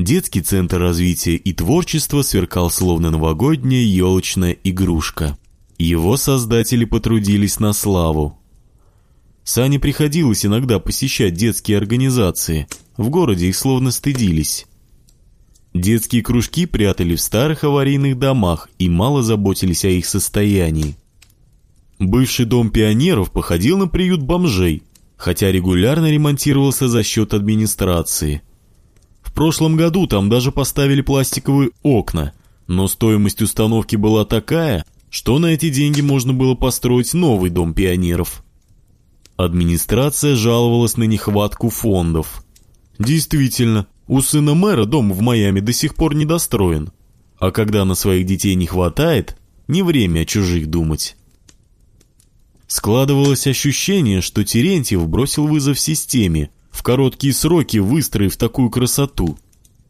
Детский центр развития и творчества сверкал словно новогодняя елочная игрушка. Его создатели потрудились на славу. Сане приходилось иногда посещать детские организации. В городе их словно стыдились. Детские кружки прятали в старых аварийных домах и мало заботились о их состоянии. Бывший дом пионеров походил на приют бомжей, хотя регулярно ремонтировался за счет администрации – в прошлом году там даже поставили пластиковые окна, но стоимость установки была такая, что на эти деньги можно было построить новый дом пионеров. Администрация жаловалась на нехватку фондов. Действительно, у сына мэра дом в Майами до сих пор недостроен. А когда на своих детей не хватает, не время о чужих думать. Складывалось ощущение, что Терентьев бросил вызов системе, в короткие сроки выстроив такую красоту.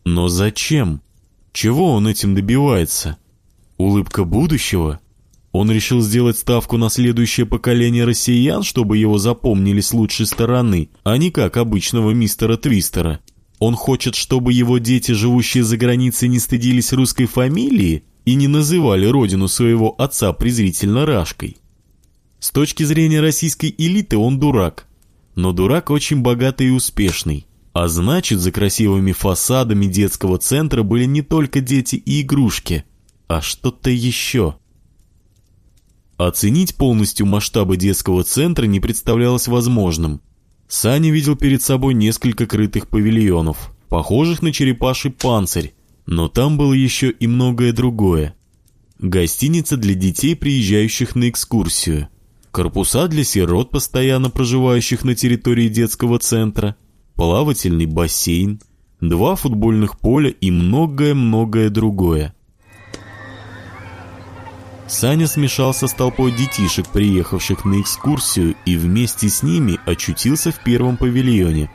Но зачем? Чего он этим добивается? Улыбка будущего? Он решил сделать ставку на следующее поколение россиян, чтобы его запомнили с лучшей стороны, а не как обычного мистера Твистера. Он хочет, чтобы его дети, живущие за границей, не стыдились русской фамилии и не называли родину своего отца презрительно Рашкой. С точки зрения российской элиты он дурак, но дурак очень богатый и успешный. А значит, за красивыми фасадами детского центра были не только дети и игрушки, а что-то еще. Оценить полностью масштабы детского центра не представлялось возможным. Саня видел перед собой несколько крытых павильонов, похожих на черепаший панцирь, но там было еще и многое другое. Гостиница для детей, приезжающих на экскурсию – корпуса для сирот, постоянно проживающих на территории детского центра, плавательный бассейн, два футбольных поля и многое-многое другое. Саня смешался с толпой детишек, приехавших на экскурсию, и вместе с ними очутился в первом павильоне.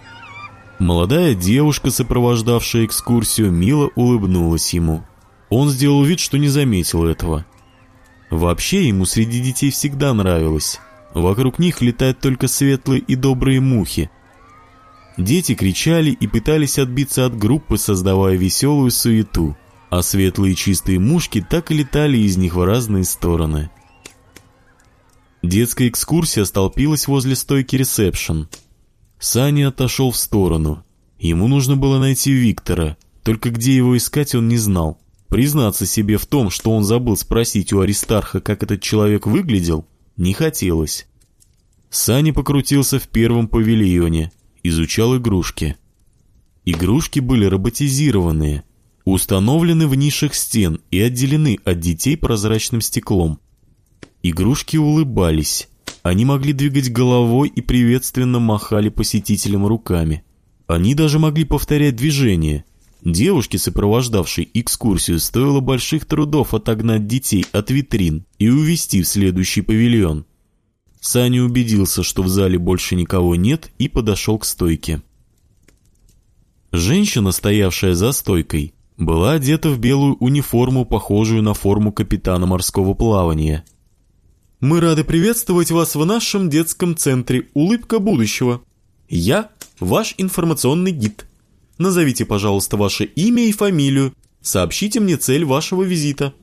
Молодая девушка, сопровождавшая экскурсию, мило улыбнулась ему. Он сделал вид, что не заметил этого. Вообще ему среди детей всегда нравилось. Вокруг них летают только светлые и добрые мухи. Дети кричали и пытались отбиться от группы, создавая веселую суету, а светлые чистые мушки так и летали из них в разные стороны. Детская экскурсия столпилась возле стойки ресепшн. Саня отошел в сторону. Ему нужно было найти Виктора, только где его искать он не знал. Признаться себе в том, что он забыл спросить у Аристарха, как этот человек выглядел, не хотелось. Сани покрутился в первом павильоне, изучал игрушки. Игрушки были роботизированные, установлены в нишах стен и отделены от детей прозрачным стеклом. Игрушки улыбались, они могли двигать головой и приветственно махали посетителям руками. Они даже могли повторять движения – Девушке, сопровождавшей экскурсию, стоило больших трудов отогнать детей от витрин и увести в следующий павильон. Саня убедился, что в зале больше никого нет, и подошел к стойке. Женщина, стоявшая за стойкой, была одета в белую униформу, похожую на форму капитана морского плавания. «Мы рады приветствовать вас в нашем детском центре «Улыбка будущего». Я ваш информационный гид». Назовите, пожалуйста, ваше имя и фамилию. Сообщите мне цель вашего визита».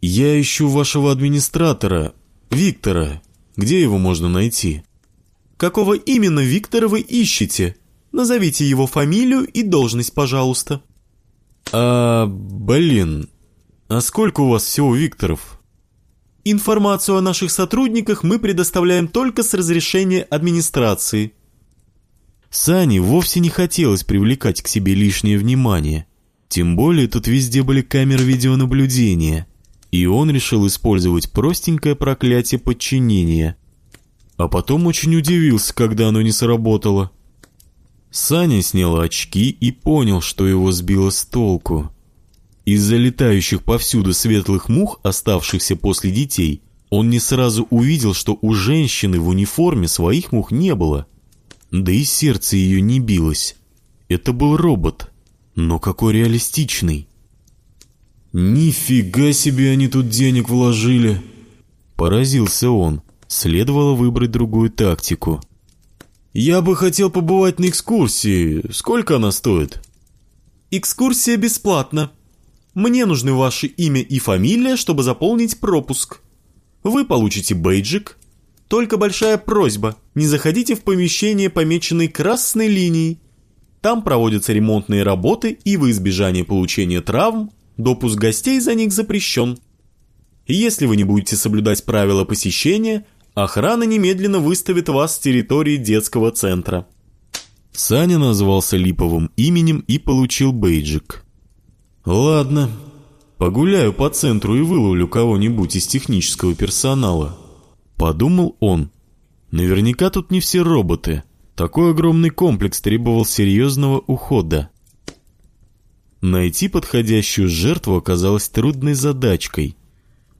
«Я ищу вашего администратора, Виктора. Где его можно найти?» «Какого именно Виктора вы ищете? Назовите его фамилию и должность, пожалуйста». «А, блин, а сколько у вас всего Викторов?» Информацию о наших сотрудниках мы предоставляем только с разрешения администрации. Сане вовсе не хотелось привлекать к себе лишнее внимание. Тем более тут везде были камеры видеонаблюдения. И он решил использовать простенькое проклятие подчинения. А потом очень удивился, когда оно не сработало. Саня снял очки и понял, что его сбило с толку. Из-за летающих повсюду светлых мух, оставшихся после детей, он не сразу увидел, что у женщины в униформе своих мух не было да и сердце ее не билось. Это был робот, но какой реалистичный. «Нифига себе они тут денег вложили!» Поразился он. Следовало выбрать другую тактику. «Я бы хотел побывать на экскурсии. Сколько она стоит?» Экскурсия бесплатна. Мне нужны ваше имя и фамилия, чтобы заполнить пропуск. Вы получите бейджик. Только большая просьба, не заходите в помещение, помеченное красной линией. Там проводятся ремонтные работы, и в избежание получения травм допуск гостей за них запрещен. Если вы не будете соблюдать правила посещения, охрана немедленно выставит вас с территории детского центра. Саня назвался липовым именем и получил бейджик. «Ладно, погуляю по центру и выловлю кого-нибудь из технического персонала», — подумал он. «Наверняка тут не все роботы. Такой огромный комплекс требовал серьезного ухода». Найти подходящую жертву оказалось трудной задачкой.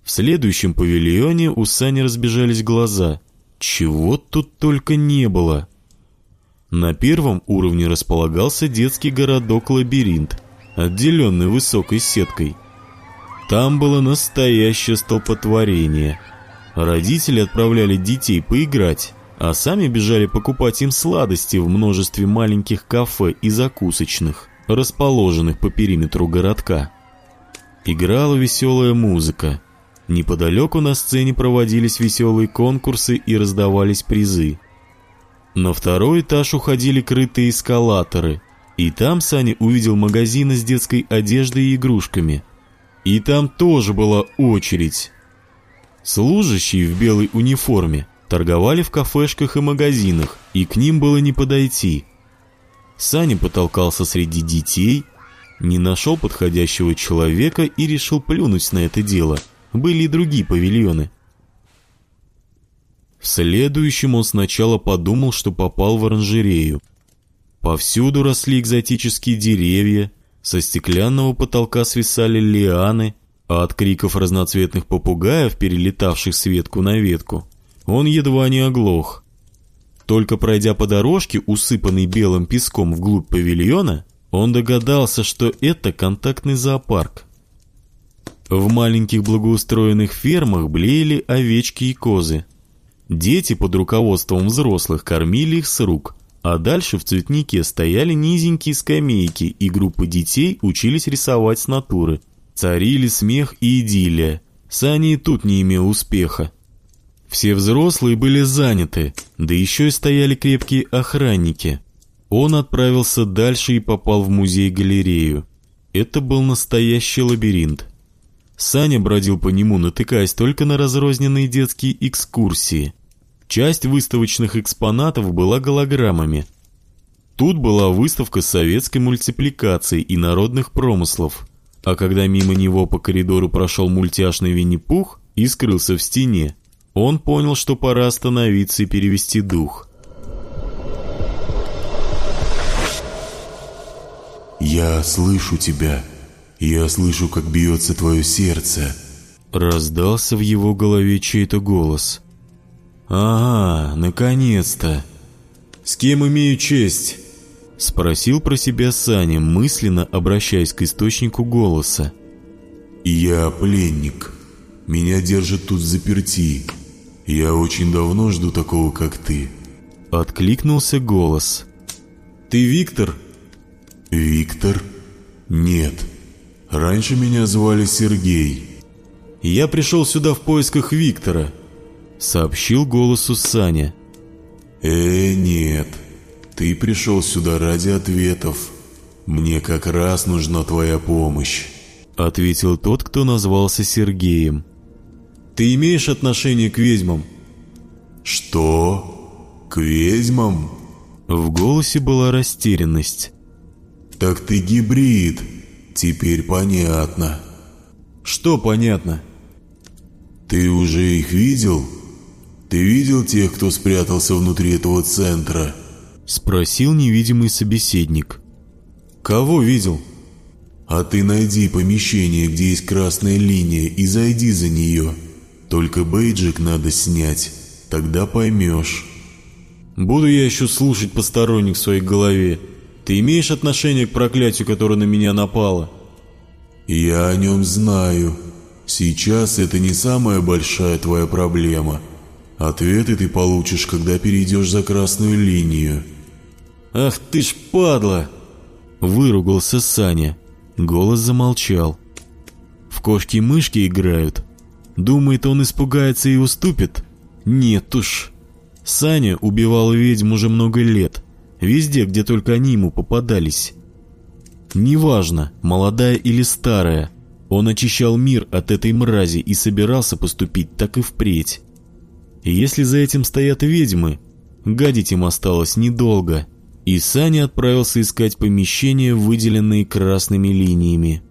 В следующем павильоне у Сани разбежались глаза. Чего тут только не было. На первом уровне располагался детский городок-лабиринт, отделенный высокой сеткой. Там было настоящее столпотворение. Родители отправляли детей поиграть, а сами бежали покупать им сладости в множестве маленьких кафе и закусочных, расположенных по периметру городка. Играла веселая музыка. Неподалеку на сцене проводились веселые конкурсы и раздавались призы – на второй этаж уходили крытые эскалаторы, и там Саня увидел магазины с детской одеждой и игрушками. И там тоже была очередь. Служащие в белой униформе торговали в кафешках и магазинах, и к ним было не подойти. Саня потолкался среди детей, не нашел подходящего человека и решил плюнуть на это дело. Были и другие павильоны – в следующем он сначала подумал, что попал в оранжерею. Повсюду росли экзотические деревья, со стеклянного потолка свисали лианы, а от криков разноцветных попугаев, перелетавших с ветку на ветку, он едва не оглох. Только пройдя по дорожке, усыпанной белым песком вглубь павильона, он догадался, что это контактный зоопарк. В маленьких благоустроенных фермах блеяли овечки и козы. Дети под руководством взрослых кормили их с рук, а дальше в цветнике стояли низенькие скамейки, и группы детей учились рисовать с натуры. Царили смех и идиллия. Саня и тут не имел успеха. Все взрослые были заняты, да еще и стояли крепкие охранники. Он отправился дальше и попал в музей-галерею. Это был настоящий лабиринт. Саня бродил по нему, натыкаясь только на разрозненные детские экскурсии. Часть выставочных экспонатов была голограммами. Тут была выставка советской мультипликации и народных промыслов. А когда мимо него по коридору прошел мультяшный Винни-Пух и скрылся в стене, он понял, что пора остановиться и перевести дух. «Я слышу тебя», «Я слышу, как бьется твое сердце», — раздался в его голове чей-то голос. «Ага, наконец-то! С кем имею честь?» — спросил про себя Саня, мысленно обращаясь к источнику голоса. «Я пленник. Меня держат тут заперти. Я очень давно жду такого, как ты». Откликнулся голос. «Ты Виктор?» «Виктор? Нет». Раньше меня звали Сергей. Я пришел сюда в поисках Виктора, сообщил голосу Саня. Э, нет. Ты пришел сюда ради ответов. Мне как раз нужна твоя помощь, ответил тот, кто назвался Сергеем. Ты имеешь отношение к ведьмам? Что? К ведьмам? В голосе была растерянность. Так ты гибрид, Теперь понятно. Что понятно? Ты уже их видел? Ты видел тех, кто спрятался внутри этого центра? Спросил невидимый собеседник. Кого видел? А ты найди помещение, где есть красная линия, и зайди за нее. Только бейджик надо снять, тогда поймешь. Буду я еще слушать посторонних в своей голове. Ты имеешь отношение к проклятию, которое на меня напало? Я о нем знаю. Сейчас это не самая большая твоя проблема. Ответы ты получишь, когда перейдешь за красную линию. Ах ты ж падла! Выругался Саня. Голос замолчал. В кошки-мышки играют. Думает, он испугается и уступит? Нет уж. Саня убивал ведьм уже много лет. Везде, где только они ему попадались. Неважно, молодая или старая, он очищал мир от этой мрази и собирался поступить так и впредь. Если за этим стоят ведьмы, гадить им осталось недолго, и Саня отправился искать помещения, выделенные красными линиями.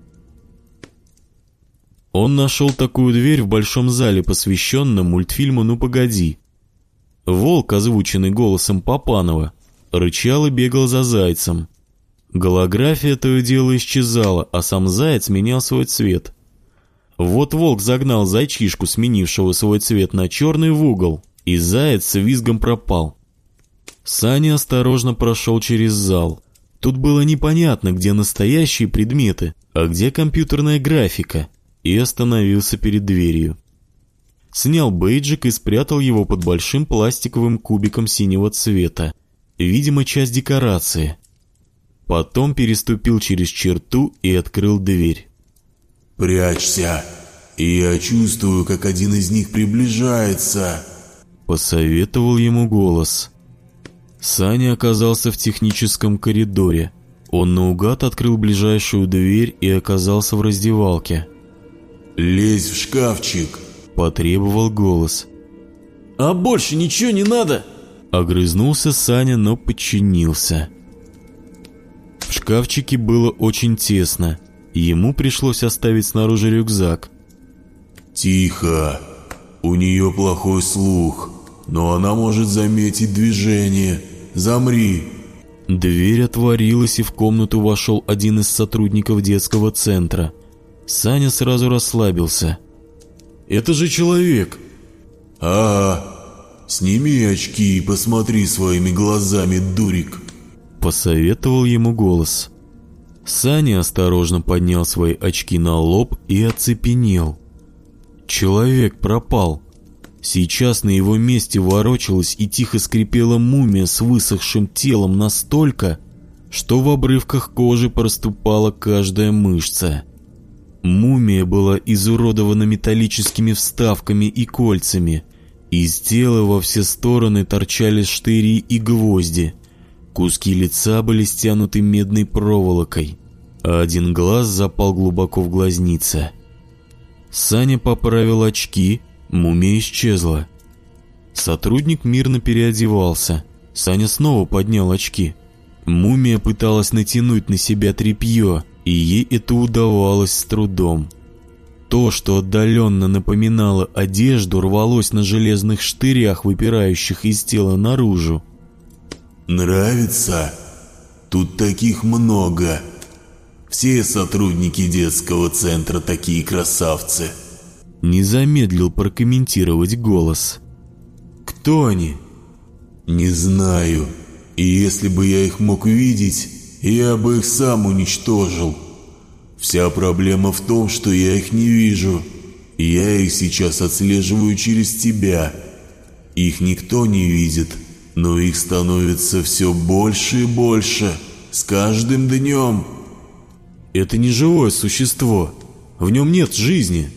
Он нашел такую дверь в большом зале, посвященном мультфильму «Ну погоди». Волк, озвученный голосом Папанова, рычал и бегал за зайцем. Голография то и дело исчезала, а сам заяц менял свой цвет. Вот волк загнал зайчишку, сменившего свой цвет на черный, в угол, и заяц с визгом пропал. Саня осторожно прошел через зал. Тут было непонятно, где настоящие предметы, а где компьютерная графика, и остановился перед дверью. Снял бейджик и спрятал его под большим пластиковым кубиком синего цвета. Видимо, часть декорации. Потом переступил через черту и открыл дверь. «Прячься, и я чувствую, как один из них приближается», — посоветовал ему голос. Саня оказался в техническом коридоре. Он наугад открыл ближайшую дверь и оказался в раздевалке. «Лезь в шкафчик», — потребовал голос. «А больше ничего не надо?» Огрызнулся Саня, но подчинился. В шкафчике было очень тесно. Ему пришлось оставить снаружи рюкзак. «Тихо. У нее плохой слух, но она может заметить движение. Замри!» Дверь отворилась, и в комнату вошел один из сотрудников детского центра. Саня сразу расслабился. «Это же человек!» «Ага. Сними очки и посмотри своими глазами, дурик!» Посоветовал ему голос. Саня осторожно поднял свои очки на лоб и оцепенел. Человек пропал. Сейчас на его месте ворочалась и тихо скрипела мумия с высохшим телом настолько, что в обрывках кожи проступала каждая мышца. Мумия была изуродована металлическими вставками и кольцами. Из тела во все стороны торчали штыри и гвозди. Куски лица были стянуты медной проволокой, а один глаз запал глубоко в глазнице. Саня поправил очки, мумия исчезла. Сотрудник мирно переодевался. Саня снова поднял очки. Мумия пыталась натянуть на себя тряпье, и ей это удавалось с трудом. То, что отдаленно напоминало одежду, рвалось на железных штырях, выпирающих из тела наружу. «Нравится? Тут таких много. Все сотрудники детского центра такие красавцы». Не замедлил прокомментировать голос. «Кто они?» «Не знаю. И если бы я их мог видеть, я бы их сам уничтожил. Вся проблема в том, что я их не вижу. Я их сейчас отслеживаю через тебя. Их никто не видит, но их становится все больше и больше с каждым днем. Это не живое существо. В нем нет жизни.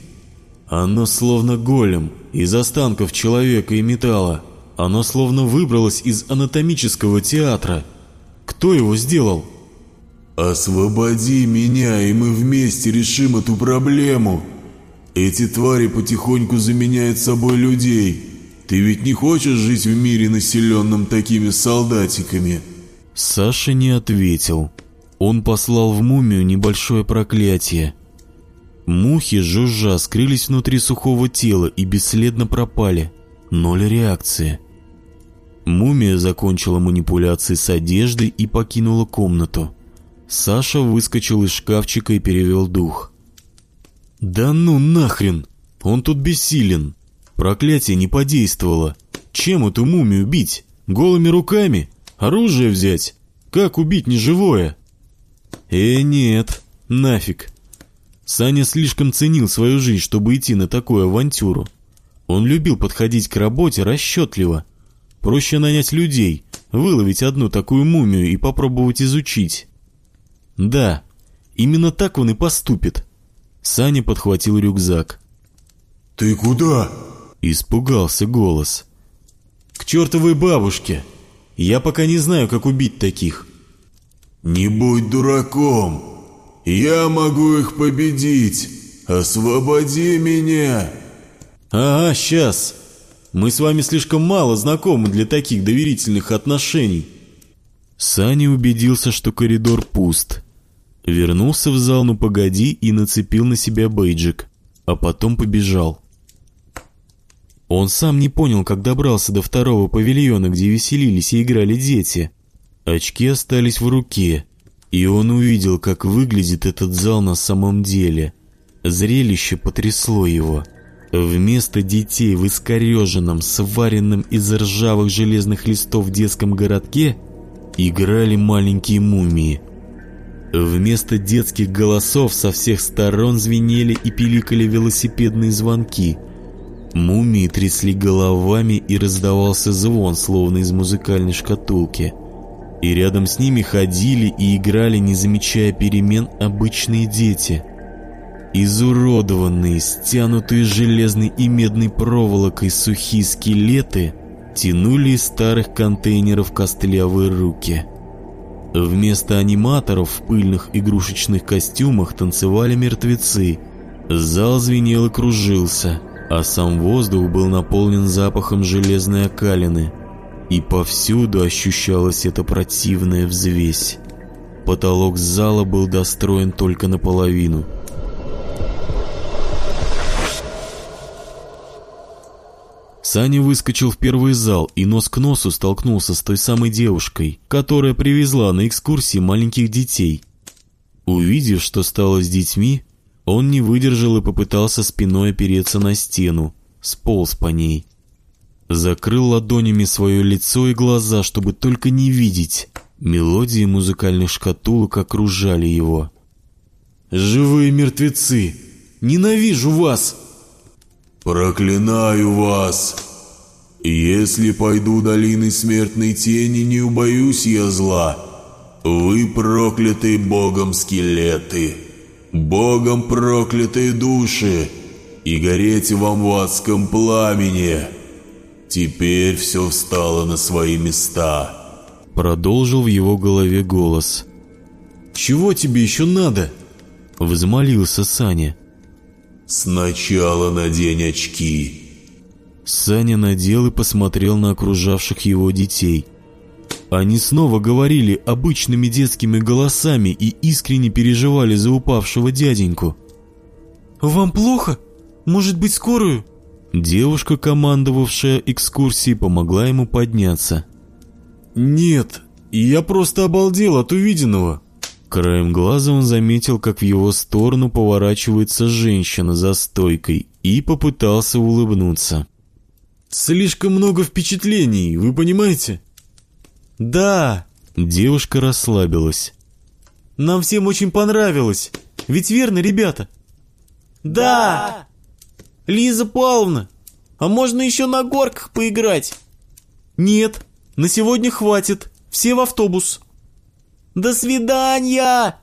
Оно словно голем из останков человека и металла. Оно словно выбралось из анатомического театра. Кто его сделал? «Освободи меня, и мы вместе решим эту проблему. Эти твари потихоньку заменяют собой людей. Ты ведь не хочешь жить в мире, населенном такими солдатиками?» Саша не ответил. Он послал в мумию небольшое проклятие. Мухи, жужжа, скрылись внутри сухого тела и бесследно пропали. Ноль реакции. Мумия закончила манипуляции с одеждой и покинула комнату. Саша выскочил из шкафчика и перевел дух. «Да ну нахрен! Он тут бессилен! Проклятие не подействовало! Чем эту мумию бить? Голыми руками? Оружие взять? Как убить неживое?» «Э, нет, нафиг!» Саня слишком ценил свою жизнь, чтобы идти на такую авантюру. Он любил подходить к работе расчетливо. Проще нанять людей, выловить одну такую мумию и попробовать изучить. Да, именно так он и поступит. Саня подхватил рюкзак. «Ты куда?» Испугался голос. «К чертовой бабушке! Я пока не знаю, как убить таких». «Не будь дураком! Я могу их победить! Освободи меня!» «Ага, сейчас. Мы с вами слишком мало знакомы для таких доверительных отношений». Саня убедился, что коридор пуст. Вернулся в зал «Ну погоди» и нацепил на себя бейджик, а потом побежал. Он сам не понял, как добрался до второго павильона, где веселились и играли дети. Очки остались в руке, и он увидел, как выглядит этот зал на самом деле. Зрелище потрясло его. Вместо детей в искореженном, сваренном из ржавых железных листов детском городке играли маленькие мумии. Вместо детских голосов со всех сторон звенели и пиликали велосипедные звонки. Мумии трясли головами и раздавался звон, словно из музыкальной шкатулки. И рядом с ними ходили и играли, не замечая перемен, обычные дети – Изуродованные, стянутые железной и медной проволокой сухие скелеты тянули из старых контейнеров костлявые руки. Вместо аниматоров в пыльных игрушечных костюмах танцевали мертвецы. Зал звенел и кружился, а сам воздух был наполнен запахом железной окалины. И повсюду ощущалась эта противная взвесь. Потолок зала был достроен только наполовину – Саня выскочил в первый зал и нос к носу столкнулся с той самой девушкой, которая привезла на экскурсии маленьких детей. Увидев, что стало с детьми, он не выдержал и попытался спиной опереться на стену, сполз по ней. Закрыл ладонями свое лицо и глаза, чтобы только не видеть. Мелодии музыкальных шкатулок окружали его. «Живые мертвецы! Ненавижу вас!» «Проклинаю вас! Если пойду долиной смертной тени, не убоюсь я зла. Вы проклятые богом скелеты, богом проклятые души, и гореть вам в адском пламени. Теперь все встало на свои места». Продолжил в его голове голос. «Чего тебе еще надо?» Взмолился Саня. «Сначала надень очки». Саня надел и посмотрел на окружавших его детей. Они снова говорили обычными детскими голосами и искренне переживали за упавшего дяденьку. «Вам плохо? Может быть, скорую?» Девушка, командовавшая экскурсией, помогла ему подняться. «Нет, я просто обалдел от увиденного». Краем глаза он заметил, как в его сторону поворачивается женщина за стойкой и попытался улыбнуться. «Слишком много впечатлений, вы понимаете?» «Да!» Девушка расслабилась. «Нам всем очень понравилось. Ведь верно, ребята?» «Да!» «Лиза Павловна, а можно еще на горках поиграть?» «Нет, на сегодня хватит. Все в автобус». До свидания!»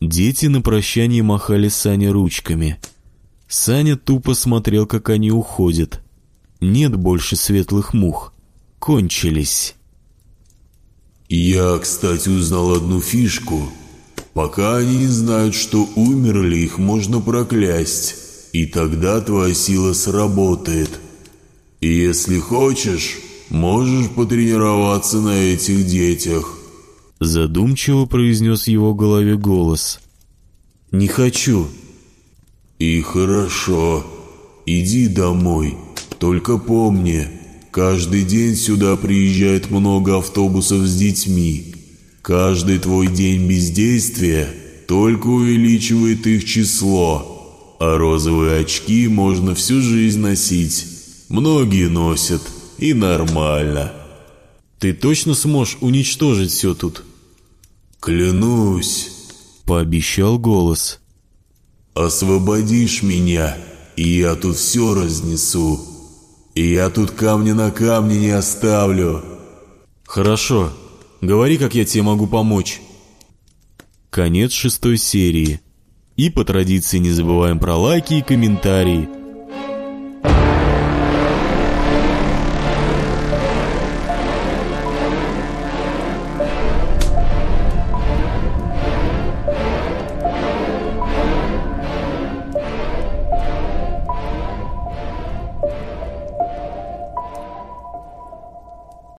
Дети на прощание махали Сане ручками. Саня тупо смотрел, как они уходят. Нет больше светлых мух. Кончились. «Я, кстати, узнал одну фишку. Пока они не знают, что умерли, их можно проклясть, и тогда твоя сила сработает. И если хочешь, можешь потренироваться на этих детях». Задумчиво произнес в его голове голос. «Не хочу». «И хорошо. Иди домой. Только помни, каждый день сюда приезжает много автобусов с детьми. Каждый твой день бездействия только увеличивает их число, а розовые очки можно всю жизнь носить. Многие носят, и нормально». «Ты точно сможешь уничтожить все тут?» «Клянусь», — пообещал голос. «Освободишь меня, и я тут все разнесу. И я тут камня на камне не оставлю». «Хорошо. Говори, как я тебе могу помочь». Конец шестой серии. И по традиции не забываем про лайки и комментарии –